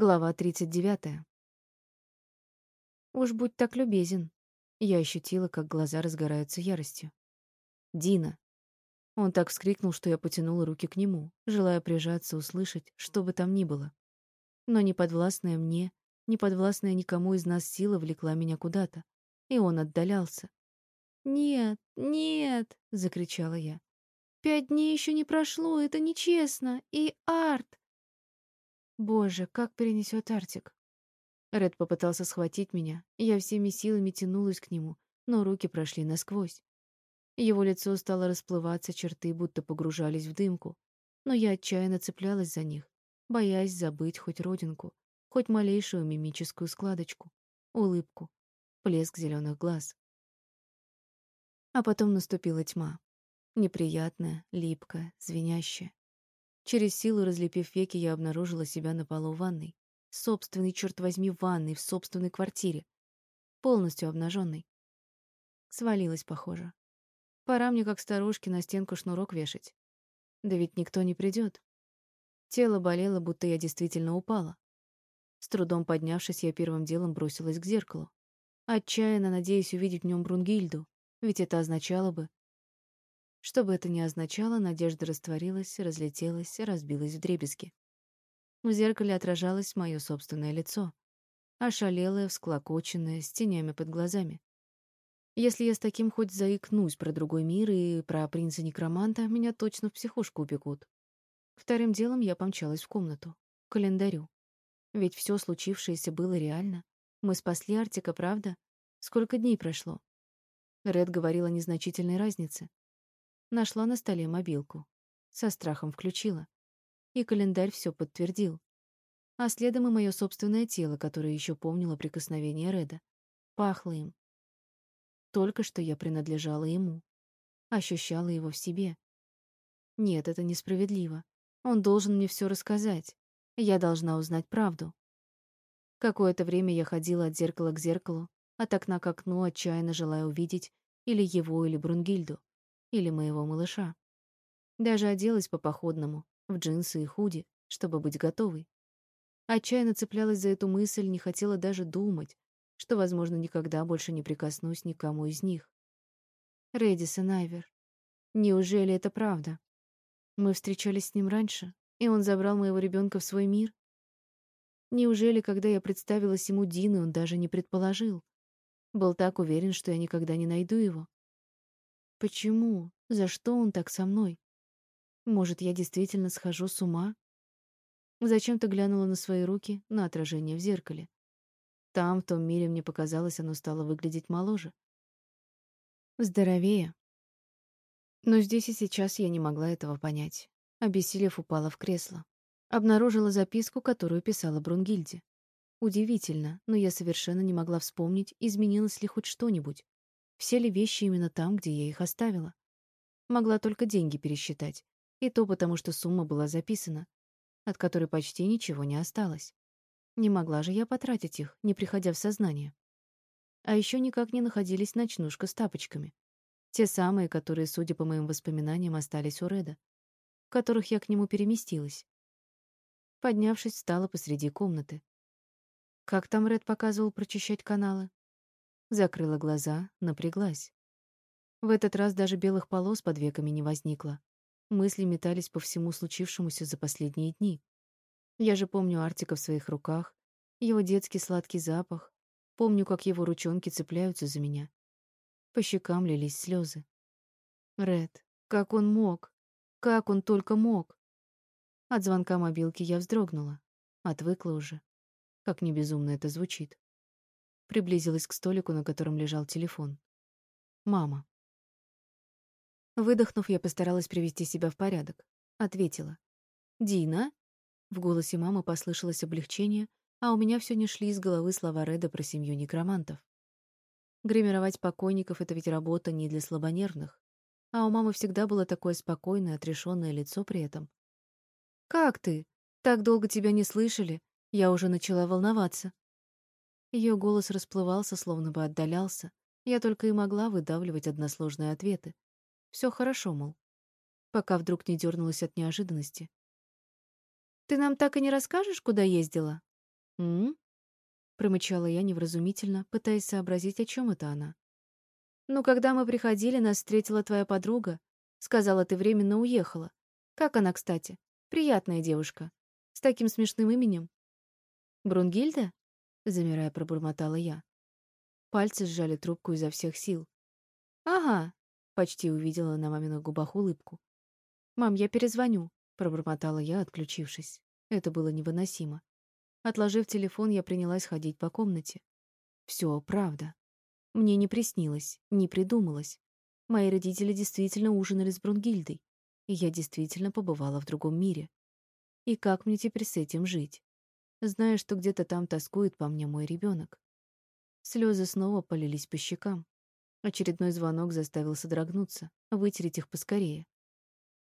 Глава 39. Уж будь так любезен. Я ощутила, как глаза разгораются яростью. Дина. Он так вскрикнул, что я потянула руки к нему, желая прижаться, услышать, что бы там ни было. Но неподвластная мне, неподвластная никому из нас сила влекла меня куда-то, и он отдалялся. «Нет, нет!» — закричала я. «Пять дней еще не прошло, это нечестно! И Арт! Боже, как перенесет Артик? Ред попытался схватить меня, я всеми силами тянулась к нему, но руки прошли насквозь. Его лицо стало расплываться, черты будто погружались в дымку, но я отчаянно цеплялась за них, боясь забыть хоть родинку, хоть малейшую мимическую складочку, улыбку, плеск зеленых глаз. А потом наступила тьма. Неприятная, липкая, звенящая. Через силу разлепив веки, я обнаружила себя на полу ванной. Собственный, черт возьми, ванной в собственной квартире. Полностью обнаженной. Свалилась, похоже. Пора мне, как старушке, на стенку шнурок вешать. Да ведь никто не придет. Тело болело, будто я действительно упала. С трудом поднявшись, я первым делом бросилась к зеркалу. Отчаянно надеясь увидеть в нем Брунгильду, ведь это означало бы, что бы это ни означало, надежда растворилась, разлетелась, разбилась в дребезги. В зеркале отражалось мое собственное лицо, ошалелое, всклокоченное, с тенями под глазами. Если я с таким хоть заикнусь про другой мир и про принца-некроманта, меня точно в психушку упекут. Вторым делом я помчалась в комнату, к календарю. Ведь все случившееся было реально. Мы спасли Артика, правда? Сколько дней прошло? Ред говорил о незначительной разнице. Нашла на столе мобилку. Со страхом включила. И календарь все подтвердил. А следом и мое собственное тело, которое еще помнило прикосновение Реда. Пахло им. Только что я принадлежала ему. Ощущала его в себе. Нет, это несправедливо. Он должен мне все рассказать. Я должна узнать правду. Какое-то время я ходила от зеркала к зеркалу, от окна к окну, отчаянно желая увидеть или его, или Брунгильду или моего малыша. Даже оделась по-походному, в джинсы и худи, чтобы быть готовой. Отчаянно цеплялась за эту мысль, не хотела даже думать, что, возможно, никогда больше не прикоснусь никому из них. Рэдисон Айвер. Неужели это правда? Мы встречались с ним раньше, и он забрал моего ребенка в свой мир? Неужели, когда я представилась ему Дины, он даже не предположил? Был так уверен, что я никогда не найду его. Почему? За что он так со мной? Может, я действительно схожу с ума? Зачем-то глянула на свои руки, на отражение в зеркале. Там, в том мире, мне показалось, оно стало выглядеть моложе. Здоровее. Но здесь и сейчас я не могла этого понять. Обессилев, упала в кресло. Обнаружила записку, которую писала Брунгильде. Удивительно, но я совершенно не могла вспомнить, изменилось ли хоть что-нибудь. Все ли вещи именно там, где я их оставила? Могла только деньги пересчитать. И то потому, что сумма была записана, от которой почти ничего не осталось. Не могла же я потратить их, не приходя в сознание. А еще никак не находились ночнушка с тапочками. Те самые, которые, судя по моим воспоминаниям, остались у Реда, в которых я к нему переместилась. Поднявшись, встала посреди комнаты. Как там Ред показывал прочищать каналы? Закрыла глаза, напряглась. В этот раз даже белых полос под веками не возникло. Мысли метались по всему случившемуся за последние дни. Я же помню Артика в своих руках, его детский сладкий запах, помню, как его ручонки цепляются за меня. По щекам лились слезы. Ред, как он мог? Как он только мог? От звонка мобилки я вздрогнула. Отвыкла уже. Как не безумно это звучит. Приблизилась к столику, на котором лежал телефон. Мама. Выдохнув, я постаралась привести себя в порядок. Ответила. «Дина?» В голосе мамы послышалось облегчение, а у меня все не шли из головы слова Реда про семью некромантов. Гримировать покойников — это ведь работа не для слабонервных. А у мамы всегда было такое спокойное, отрешенное лицо при этом. «Как ты? Так долго тебя не слышали. Я уже начала волноваться». Ее голос расплывался, словно бы отдалялся. Я только и могла выдавливать односложные ответы. Все хорошо, мол. Пока вдруг не дернулась от неожиданности. «Ты нам так и не расскажешь, куда ездила?» «М?», промычала я невразумительно, пытаясь сообразить, о чем это она. «Ну, когда мы приходили, нас встретила твоя подруга. Сказала, ты временно уехала. Как она, кстати? Приятная девушка. С таким смешным именем». «Брунгильда?» — замирая, пробормотала я. Пальцы сжали трубку изо всех сил. «Ага», — почти увидела на маминых губах улыбку. «Мам, я перезвоню», — пробормотала я, отключившись. Это было невыносимо. Отложив телефон, я принялась ходить по комнате. Все правда. Мне не приснилось, не придумалось. Мои родители действительно ужинали с Брунгильдой, и я действительно побывала в другом мире. И как мне теперь с этим жить? Зная, что где-то там тоскует по мне мой ребенок. Слезы снова полились по щекам. Очередной звонок заставил содрогнуться, вытереть их поскорее.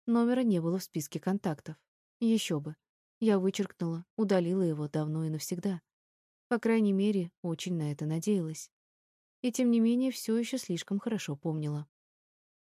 Номера не было в списке контактов. Еще бы. Я вычеркнула, удалила его давно и навсегда. По крайней мере, очень на это надеялась. И тем не менее, все еще слишком хорошо помнила.